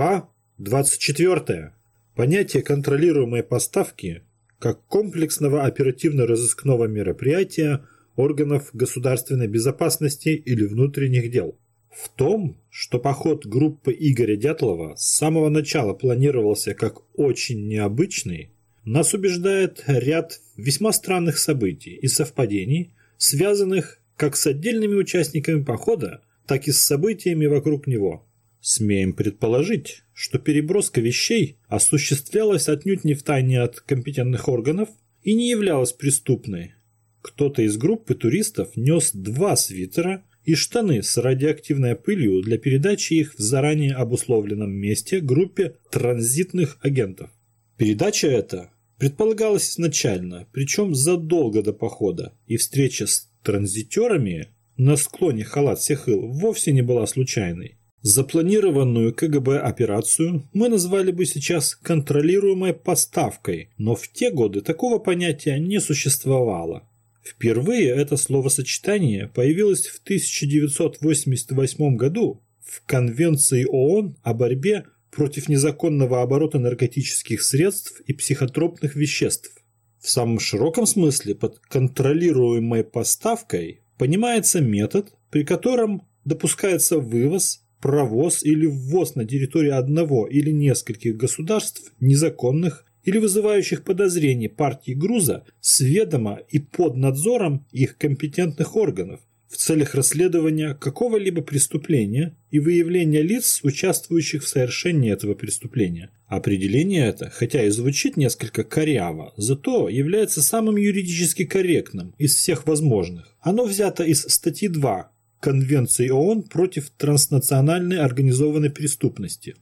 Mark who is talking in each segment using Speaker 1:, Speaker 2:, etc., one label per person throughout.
Speaker 1: Глава 24. Понятие контролируемой поставки как комплексного оперативно-розыскного мероприятия органов государственной безопасности или внутренних дел. В том, что поход группы Игоря Дятлова с самого начала планировался как очень необычный, нас убеждает ряд весьма странных событий и совпадений, связанных как с отдельными участниками похода, так и с событиями вокруг него – Смеем предположить, что переброска вещей осуществлялась отнюдь не в тайне от компетентных органов и не являлась преступной. Кто-то из группы туристов нес два свитера и штаны с радиоактивной пылью для передачи их в заранее обусловленном месте группе транзитных агентов. Передача эта предполагалась изначально, причем задолго до похода, и встреча с транзитерами на склоне халат Сехыл вовсе не была случайной. Запланированную КГБ операцию мы назвали бы сейчас контролируемой поставкой, но в те годы такого понятия не существовало. Впервые это словосочетание появилось в 1988 году в Конвенции ООН о борьбе против незаконного оборота наркотических средств и психотропных веществ. В самом широком смысле под контролируемой поставкой понимается метод, при котором допускается вывоз, провоз или ввоз на территорию одного или нескольких государств незаконных или вызывающих подозрений партий груза с ведома и под надзором их компетентных органов в целях расследования какого-либо преступления и выявления лиц, участвующих в совершении этого преступления. Определение это, хотя и звучит несколько коряво, зато является самым юридически корректным из всех возможных. Оно взято из статьи 2 Конвенции ООН против транснациональной организованной преступности.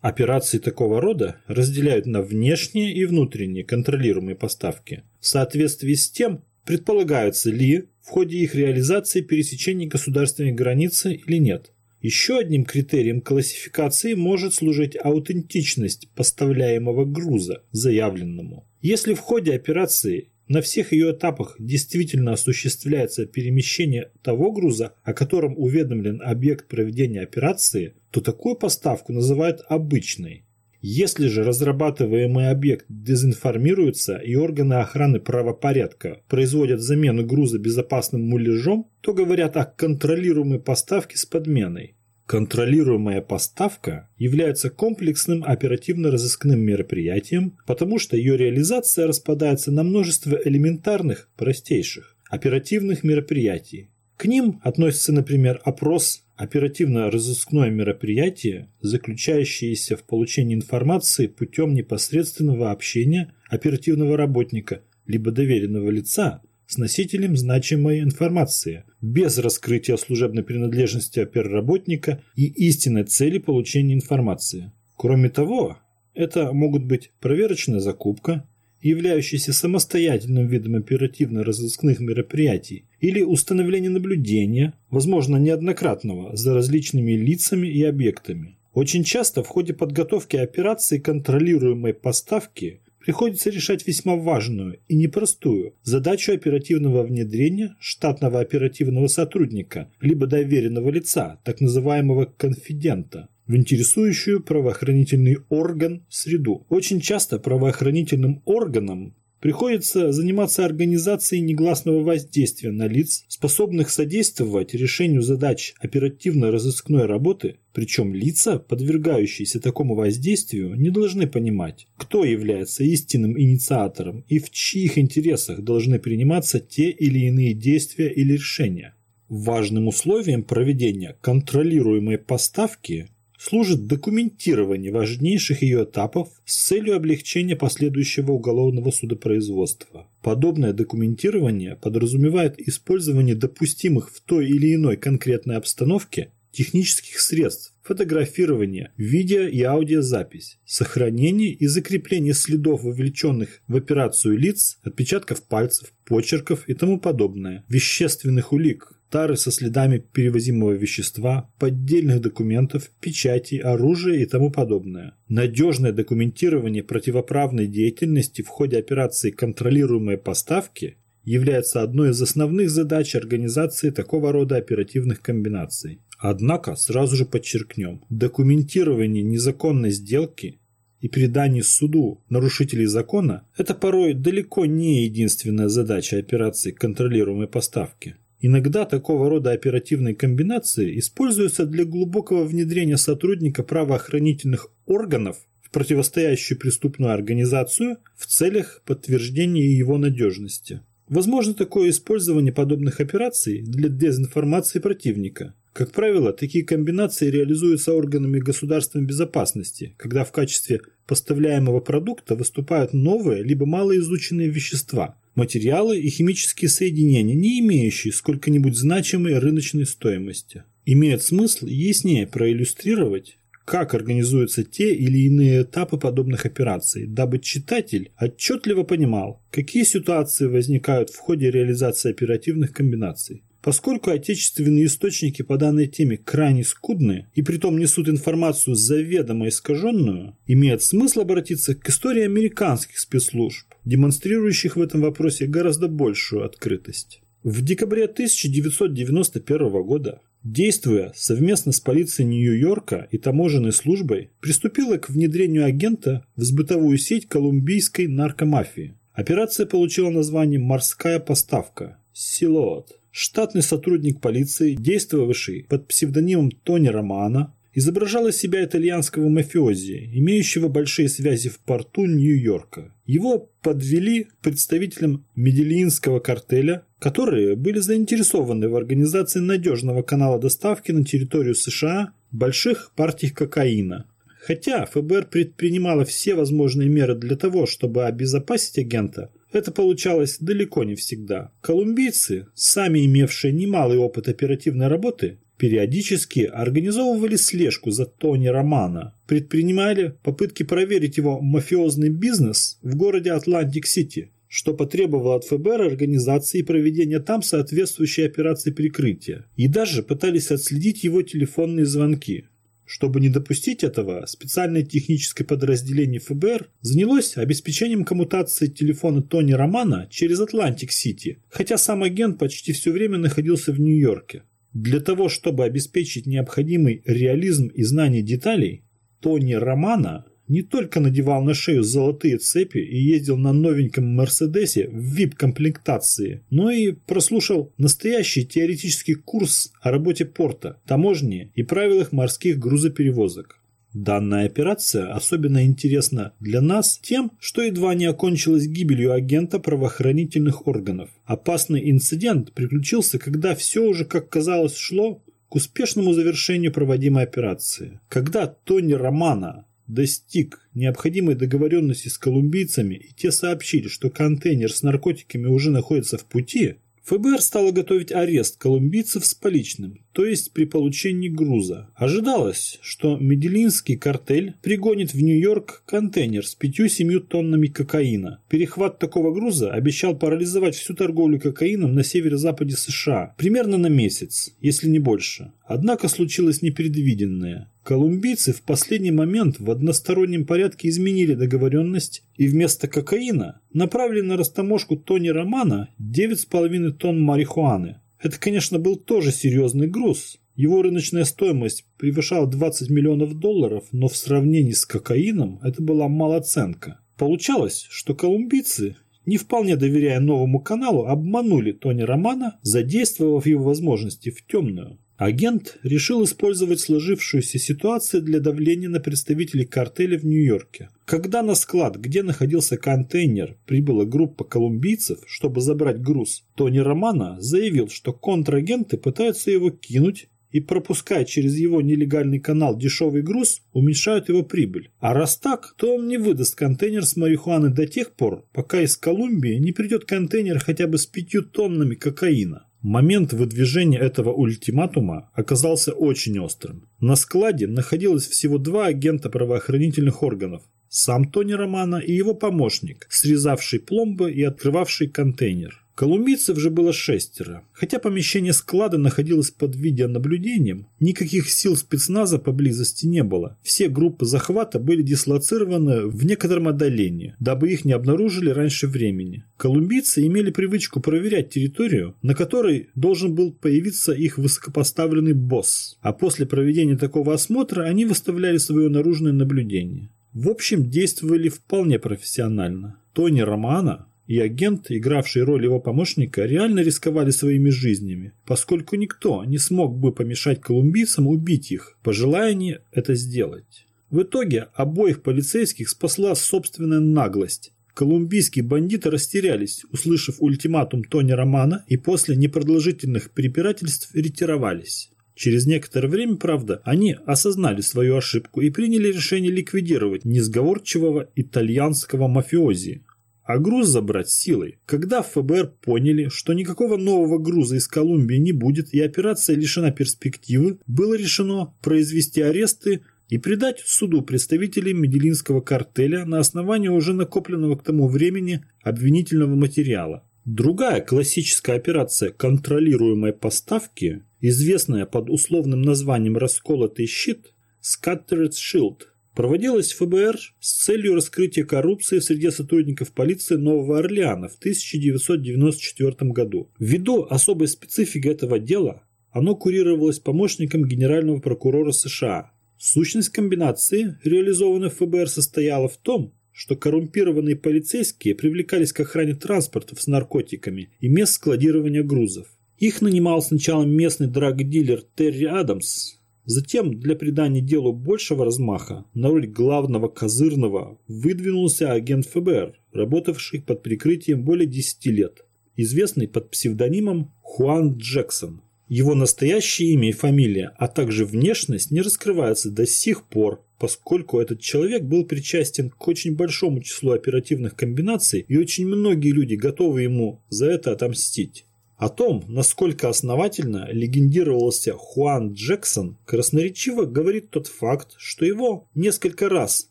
Speaker 1: Операции такого рода разделяют на внешние и внутренние контролируемые поставки. В соответствии с тем, предполагаются ли в ходе их реализации пересечение государственной границы или нет. Еще одним критерием классификации может служить аутентичность поставляемого груза заявленному. Если в ходе операции на всех ее этапах действительно осуществляется перемещение того груза, о котором уведомлен объект проведения операции, то такую поставку называют обычной. Если же разрабатываемый объект дезинформируется и органы охраны правопорядка производят замену груза безопасным муляжом, то говорят о контролируемой поставке с подменой. Контролируемая поставка является комплексным оперативно-розыскным мероприятием, потому что ее реализация распадается на множество элементарных, простейших, оперативных мероприятий. К ним относятся, например, опрос, оперативно-розыскное мероприятие, заключающееся в получении информации путем непосредственного общения оперативного работника либо доверенного лица с носителем значимой информации, без раскрытия служебной принадлежности оперработника и истинной цели получения информации. Кроме того, это могут быть проверочная закупка, являющаяся самостоятельным видом оперативно-розыскных мероприятий, или установление наблюдения, возможно неоднократного, за различными лицами и объектами. Очень часто в ходе подготовки операции контролируемой поставки приходится решать весьма важную и непростую задачу оперативного внедрения штатного оперативного сотрудника, либо доверенного лица, так называемого конфидента, в интересующую правоохранительный орган среду. Очень часто правоохранительным органам приходится заниматься организацией негласного воздействия на лиц, способных содействовать решению задач оперативно-розыскной работы, причем лица, подвергающиеся такому воздействию, не должны понимать, кто является истинным инициатором и в чьих интересах должны приниматься те или иные действия или решения. Важным условием проведения контролируемой поставки служит документирование важнейших ее этапов с целью облегчения последующего уголовного судопроизводства. Подобное документирование подразумевает использование допустимых в той или иной конкретной обстановке технических средств, фотографирование, видео и аудиозапись, сохранение и закрепление следов вовлеченных в операцию лиц, отпечатков пальцев, почерков и тому подобное, вещественных улик, тары со следами перевозимого вещества, поддельных документов, печати, оружия и тому подобное. Надежное документирование противоправной деятельности в ходе операции контролируемой поставки является одной из основных задач организации такого рода оперативных комбинаций. Однако, сразу же подчеркнем, документирование незаконной сделки и передание суду нарушителей закона – это порой далеко не единственная задача операции контролируемой поставки. Иногда такого рода оперативные комбинации используются для глубокого внедрения сотрудника правоохранительных органов в противостоящую преступную организацию в целях подтверждения его надежности. Возможно такое использование подобных операций для дезинформации противника. Как правило, такие комбинации реализуются органами государственной безопасности, когда в качестве поставляемого продукта выступают новые либо малоизученные вещества, материалы и химические соединения, не имеющие сколько-нибудь значимой рыночной стоимости. Имеет смысл яснее проиллюстрировать, как организуются те или иные этапы подобных операций, дабы читатель отчетливо понимал, какие ситуации возникают в ходе реализации оперативных комбинаций. Поскольку отечественные источники по данной теме крайне скудны и притом несут информацию заведомо искаженную, имеет смысл обратиться к истории американских спецслужб, демонстрирующих в этом вопросе гораздо большую открытость. В декабре 1991 года действуя совместно с полицией Нью-Йорка и таможенной службой, приступила к внедрению агента в сбытовую сеть колумбийской наркомафии. Операция получила название «Морская поставка» – «Силот». Штатный сотрудник полиции, действовавший под псевдонимом Тони Романа, изображал из себя итальянского мафиози, имеющего большие связи в порту Нью-Йорка. Его подвели представителям Медельинского картеля, которые были заинтересованы в организации надежного канала доставки на территорию США больших партий кокаина. Хотя ФБР предпринимало все возможные меры для того, чтобы обезопасить агента, это получалось далеко не всегда. Колумбийцы, сами имевшие немалый опыт оперативной работы, периодически организовывали слежку за Тони Романа, предпринимали попытки проверить его мафиозный бизнес в городе Атлантик-Сити, что потребовало от ФБР организации проведения там соответствующей операции прикрытия, и даже пытались отследить его телефонные звонки. Чтобы не допустить этого, специальное техническое подразделение ФБР занялось обеспечением коммутации телефона Тони Романа через Атлантик-Сити, хотя сам агент почти все время находился в Нью-Йорке. Для того, чтобы обеспечить необходимый реализм и знание деталей, Тони Романа не только надевал на шею золотые цепи и ездил на новеньком Мерседесе в VIP-комплектации, но и прослушал настоящий теоретический курс о работе порта, таможни и правилах морских грузоперевозок. Данная операция особенно интересна для нас тем, что едва не окончилась гибелью агента правоохранительных органов. Опасный инцидент приключился, когда все уже, как казалось, шло к успешному завершению проводимой операции. Когда Тони Романа достиг необходимой договоренности с колумбийцами и те сообщили, что контейнер с наркотиками уже находится в пути, ФБР стало готовить арест колумбийцев с поличным, то есть при получении груза. Ожидалось, что Медellинский картель пригонит в Нью-Йорк контейнер с 5-7 тоннами кокаина. Перехват такого груза обещал парализовать всю торговлю кокаином на северо-западе США примерно на месяц, если не больше. Однако случилось непредвиденное. Колумбийцы в последний момент в одностороннем порядке изменили договоренность и вместо кокаина направили на растаможку Тони Романа 9,5 тонн марихуаны. Это, конечно, был тоже серьезный груз. Его рыночная стоимость превышала 20 миллионов долларов, но в сравнении с кокаином это была малоценка. Получалось, что колумбийцы, не вполне доверяя новому каналу, обманули Тони Романа, задействовав его возможности в темную. Агент решил использовать сложившуюся ситуацию для давления на представителей картеля в Нью-Йорке. Когда на склад, где находился контейнер, прибыла группа колумбийцев, чтобы забрать груз, Тони Романа заявил, что контрагенты пытаются его кинуть и, пропуская через его нелегальный канал дешевый груз, уменьшают его прибыль. А раз так, то он не выдаст контейнер с марихуаной до тех пор, пока из Колумбии не придет контейнер хотя бы с пятью тоннами кокаина. Момент выдвижения этого ультиматума оказался очень острым. На складе находилось всего два агента правоохранительных органов. Сам Тони Романа и его помощник, срезавший пломбы и открывавший контейнер. Колумбийцев же было шестеро. Хотя помещение склада находилось под видеонаблюдением, никаких сил спецназа поблизости не было. Все группы захвата были дислоцированы в некотором отдалении, дабы их не обнаружили раньше времени. Колумбийцы имели привычку проверять территорию, на которой должен был появиться их высокопоставленный босс, а после проведения такого осмотра они выставляли свое наружное наблюдение. В общем, действовали вполне профессионально. Тони Романа и агент, игравший роль его помощника, реально рисковали своими жизнями, поскольку никто не смог бы помешать колумбийцам убить их, пожелая они это сделать. В итоге обоих полицейских спасла собственная наглость. Колумбийские бандиты растерялись, услышав ультиматум Тони Романа, и после непродолжительных препирательств ретировались. Через некоторое время, правда, они осознали свою ошибку и приняли решение ликвидировать несговорчивого итальянского мафиози, а груз забрать силой. Когда ФБР поняли, что никакого нового груза из Колумбии не будет и операция лишена перспективы, было решено произвести аресты и предать суду представителей Медellинского картеля на основании уже накопленного к тому времени обвинительного материала. Другая классическая операция контролируемой поставки, известная под условным названием «расколотый щит» Scattered Shield – проводилась в ФБР с целью раскрытия коррупции среди сотрудников полиции Нового Орлеана в 1994 году. Ввиду особой специфики этого дела, оно курировалось помощником генерального прокурора США. Сущность комбинации, реализованной в ФБР, состояла в том, что коррумпированные полицейские привлекались к охране транспортов с наркотиками и мест складирования грузов. Их нанимал сначала местный драг-дилер Терри Адамс, Затем, для придания делу большего размаха, на роль главного козырного выдвинулся агент ФБР, работавший под прикрытием более 10 лет, известный под псевдонимом Хуан Джексон. Его настоящее имя и фамилия, а также внешность не раскрываются до сих пор, поскольку этот человек был причастен к очень большому числу оперативных комбинаций и очень многие люди готовы ему за это отомстить. О том, насколько основательно легендировался Хуан Джексон, красноречиво говорит тот факт, что его несколько раз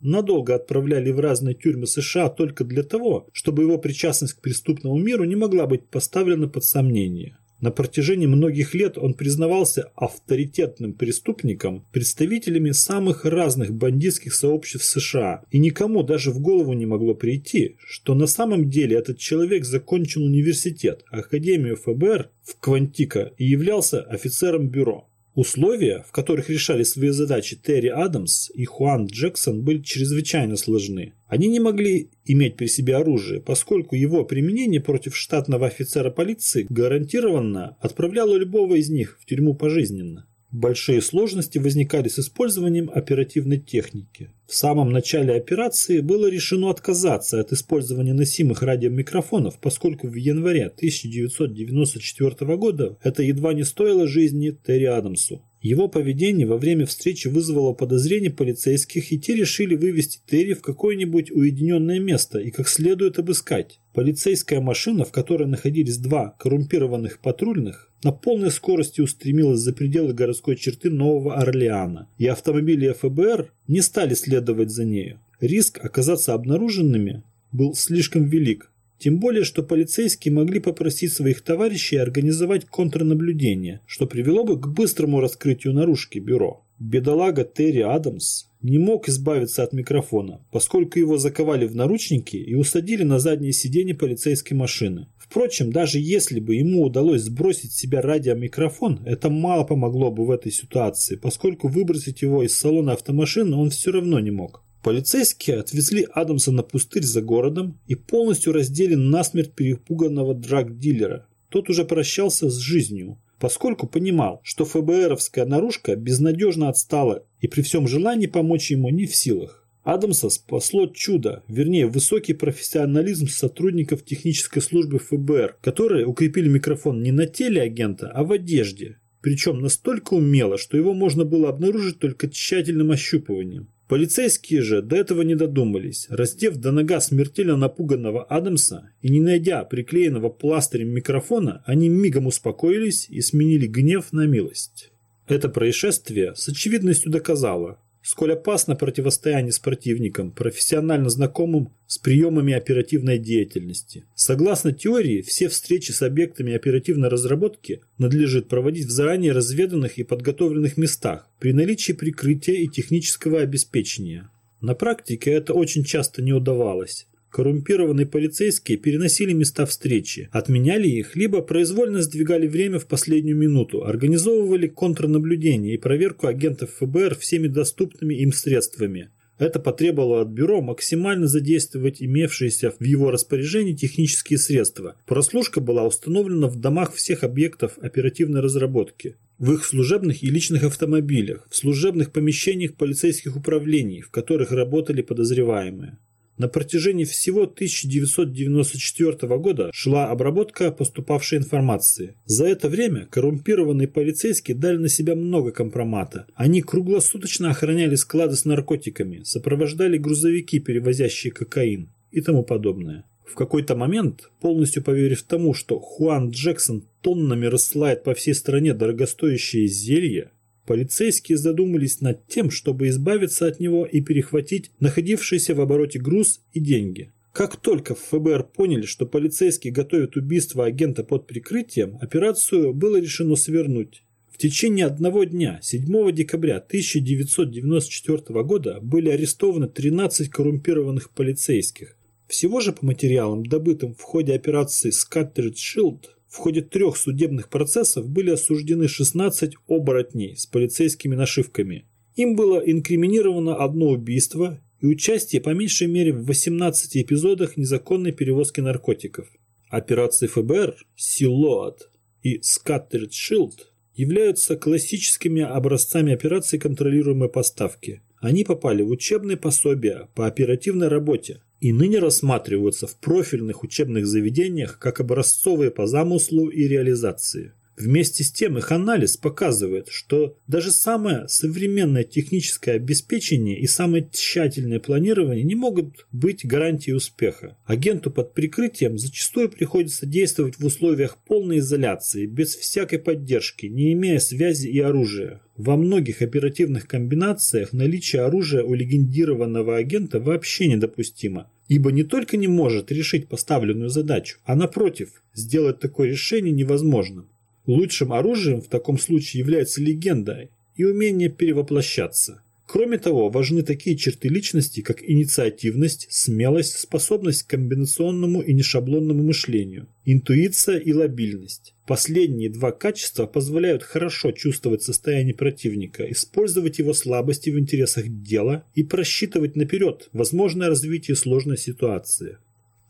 Speaker 1: надолго отправляли в разные тюрьмы США только для того, чтобы его причастность к преступному миру не могла быть поставлена под сомнение. На протяжении многих лет он признавался авторитетным преступником представителями самых разных бандитских сообществ США, и никому даже в голову не могло прийти, что на самом деле этот человек закончил университет, Академию ФБР в Квантико и являлся офицером бюро. Условия, в которых решали свои задачи Терри Адамс и Хуан Джексон, были чрезвычайно сложны. Они не могли иметь при себе оружие, поскольку его применение против штатного офицера полиции гарантированно отправляло любого из них в тюрьму пожизненно. Большие сложности возникали с использованием оперативной техники. В самом начале операции было решено отказаться от использования носимых радиомикрофонов, поскольку в январе 1994 года это едва не стоило жизни Терри Адамсу. Его поведение во время встречи вызвало подозрения полицейских, и те решили вывести Терри в какое-нибудь уединенное место и как следует обыскать. Полицейская машина, в которой находились два коррумпированных патрульных, на полной скорости устремилась за пределы городской черты Нового Орлеана, и автомобили ФБР не стали следовать за нею. Риск оказаться обнаруженными был слишком велик, тем более, что полицейские могли попросить своих товарищей организовать контрнаблюдение, что привело бы к быстрому раскрытию наружки бюро. Бедолага Терри Адамс не мог избавиться от микрофона, поскольку его заковали в наручники и усадили на заднее сиденье полицейской машины. Впрочем, даже если бы ему удалось сбросить с себя радиомикрофон, это мало помогло бы в этой ситуации, поскольку выбросить его из салона автомашины он все равно не мог. Полицейские отвезли Адамса на пустырь за городом и полностью раздели насмерть перепуганного драг-дилера. Тот уже прощался с жизнью, поскольку понимал, что ФБРовская наружка безнадежно отстала и при всем желании помочь ему не в силах. Адамса спасло чудо, вернее высокий профессионализм сотрудников технической службы ФБР, которые укрепили микрофон не на теле агента, а в одежде. Причем настолько умело, что его можно было обнаружить только тщательным ощупыванием. Полицейские же до этого не додумались. Раздев до нога смертельно напуганного Адамса и не найдя приклеенного пластырем микрофона, они мигом успокоились и сменили гнев на милость. Это происшествие с очевидностью доказало, сколь опасно противостояние с противником, профессионально знакомым с приемами оперативной деятельности. Согласно теории, все встречи с объектами оперативной разработки надлежит проводить в заранее разведанных и подготовленных местах при наличии прикрытия и технического обеспечения. На практике это очень часто не удавалось. Коррумпированные полицейские переносили места встречи, отменяли их, либо произвольно сдвигали время в последнюю минуту, организовывали контрнаблюдение и проверку агентов ФБР всеми доступными им средствами. Это потребовало от бюро максимально задействовать имевшиеся в его распоряжении технические средства. Прослушка была установлена в домах всех объектов оперативной разработки в их служебных и личных автомобилях, в служебных помещениях полицейских управлений, в которых работали подозреваемые. На протяжении всего 1994 года шла обработка поступавшей информации. За это время коррумпированные полицейские дали на себя много компромата. Они круглосуточно охраняли склады с наркотиками, сопровождали грузовики, перевозящие кокаин и тому подобное. В какой-то момент, полностью поверив тому, что Хуан Джексон тоннами рассылает по всей стране дорогостоящие зелья, Полицейские задумались над тем, чтобы избавиться от него и перехватить находившийся в обороте груз и деньги. Как только в ФБР поняли, что полицейские готовят убийство агента под прикрытием, операцию было решено свернуть. В течение одного дня, 7 декабря 1994 года, были арестованы 13 коррумпированных полицейских. Всего же по материалам, добытым в ходе операции Scattered Shield, в ходе трех судебных процессов были осуждены 16 оборотней с полицейскими нашивками. Им было инкриминировано одно убийство и участие по меньшей мере в 18 эпизодах незаконной перевозки наркотиков. Операции ФБР «Силуат» и «Scattered Shield» являются классическими образцами операций контролируемой поставки. Они попали в учебные пособия по оперативной работе, и ныне рассматриваются в профильных учебных заведениях как образцовые по замыслу и реализации. Вместе с тем их анализ показывает, что даже самое современное техническое обеспечение и самое тщательное планирование не могут быть гарантией успеха. Агенту под прикрытием зачастую приходится действовать в условиях полной изоляции, без всякой поддержки, не имея связи и оружия. Во многих оперативных комбинациях наличие оружия у легендированного агента вообще недопустимо, ибо не только не может решить поставленную задачу, а напротив, сделать такое решение невозможным. Лучшим оружием в таком случае является легенда и умение перевоплощаться. Кроме того, важны такие черты личности, как инициативность, смелость, способность к комбинационному и нешаблонному мышлению, интуиция и лобильность. Последние два качества позволяют хорошо чувствовать состояние противника, использовать его слабости в интересах дела и просчитывать наперед возможное развитие сложной ситуации.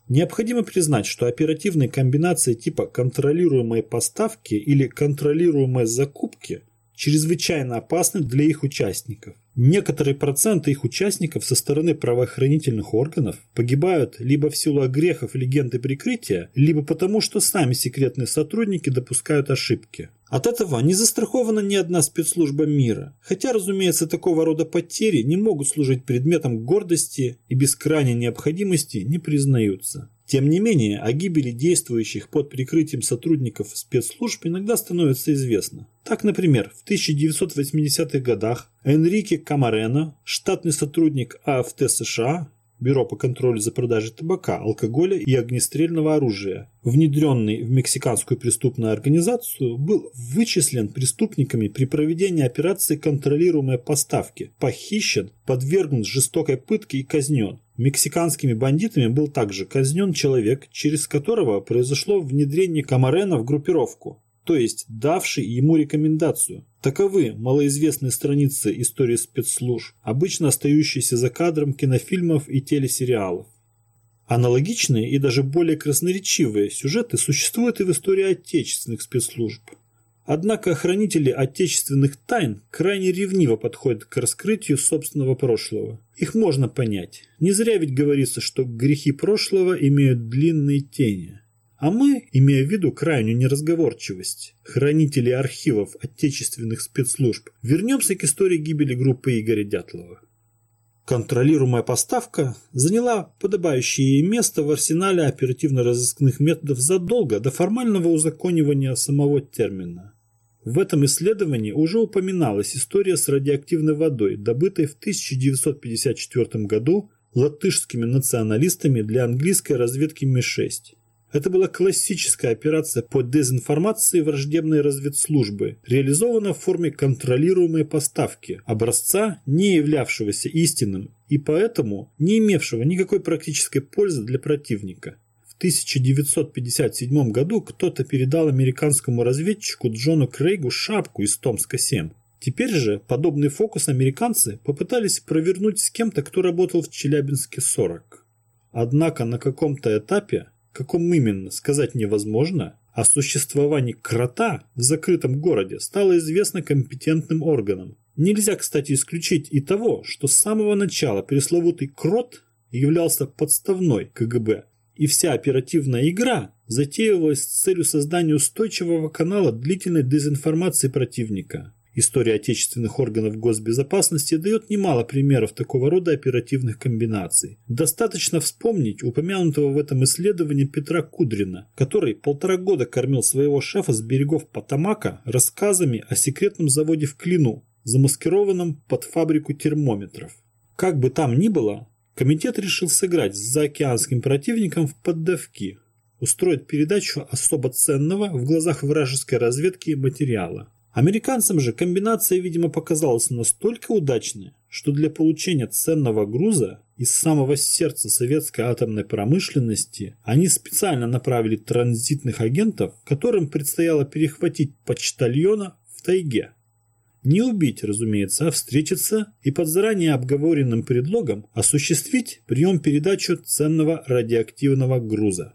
Speaker 1: Необходимо признать, что оперативные комбинации типа контролируемой поставки или контролируемой закупки чрезвычайно опасны для их участников. Некоторые проценты их участников со стороны правоохранительных органов погибают либо в силу огрехов легенды прикрытия, либо потому, что сами секретные сотрудники допускают ошибки. От этого не застрахована ни одна спецслужба мира, хотя, разумеется, такого рода потери не могут служить предметом гордости и без крайней необходимости не признаются. Тем не менее, о гибели действующих под прикрытием сотрудников спецслужб иногда становится известно. Так, например, в 1980-х годах Энрике Камарено, штатный сотрудник АФТ США, Бюро по контролю за продажей табака, алкоголя и огнестрельного оружия, внедренный в мексиканскую преступную организацию, был вычислен преступниками при проведении операции контролируемой поставки, похищен, подвергнут жестокой пытке и казнен. Мексиканскими бандитами был также казнен человек, через которого произошло внедрение Камарена в группировку, то есть давший ему рекомендацию. Таковы малоизвестные страницы истории спецслужб, обычно остающиеся за кадром кинофильмов и телесериалов. Аналогичные и даже более красноречивые сюжеты существуют и в истории отечественных спецслужб. Однако хранители отечественных тайн крайне ревниво подходят к раскрытию собственного прошлого. Их можно понять. Не зря ведь говорится, что грехи прошлого имеют длинные тени. А мы, имея в виду крайнюю неразговорчивость хранителей архивов отечественных спецслужб, вернемся к истории гибели группы Игоря Дятлова. Контролируемая поставка заняла подобающее место в арсенале оперативно-розыскных методов задолго до формального узаконивания самого термина. В этом исследовании уже упоминалась история с радиоактивной водой, добытой в 1954 году латышскими националистами для английской разведки Ми-6. Это была классическая операция по дезинформации враждебной разведслужбы, реализованная в форме контролируемой поставки образца, не являвшегося истинным и поэтому не имевшего никакой практической пользы для противника. В 1957 году кто-то передал американскому разведчику Джону Крейгу шапку из Томска-7. Теперь же подобный фокус американцы попытались провернуть с кем-то, кто работал в Челябинске-40. Однако на каком-то этапе каком именно, сказать невозможно, о существовании крота в закрытом городе стало известно компетентным органам. Нельзя, кстати, исключить и того, что с самого начала пресловутый крот являлся подставной КГБ, и вся оперативная игра затеивалась с целью создания устойчивого канала длительной дезинформации противника. История отечественных органов госбезопасности дает немало примеров такого рода оперативных комбинаций. Достаточно вспомнить упомянутого в этом исследовании Петра Кудрина, который полтора года кормил своего шефа с берегов Потамака рассказами о секретном заводе в Клину, замаскированном под фабрику термометров. Как бы там ни было, комитет решил сыграть с заокеанским противником в поддавки, устроить передачу особо ценного в глазах вражеской разведки материала. Американцам же комбинация, видимо, показалась настолько удачной, что для получения ценного груза из самого сердца советской атомной промышленности они специально направили транзитных агентов, которым предстояло перехватить почтальона в тайге. Не убить, разумеется, а встретиться и под заранее обговоренным предлогом осуществить прием-передачу ценного радиоактивного груза.